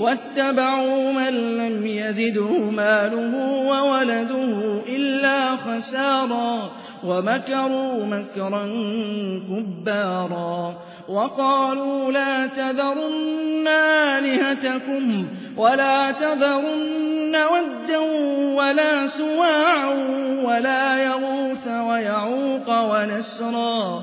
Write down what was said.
واتبعوا من لم يزده ماله وولده إلا خسارا ومكروا مكرا كبارا وقالوا لا تذرن آلهتكم ولا تذرن ودا ولا سواعا ولا يغوث ويعوق ونسرا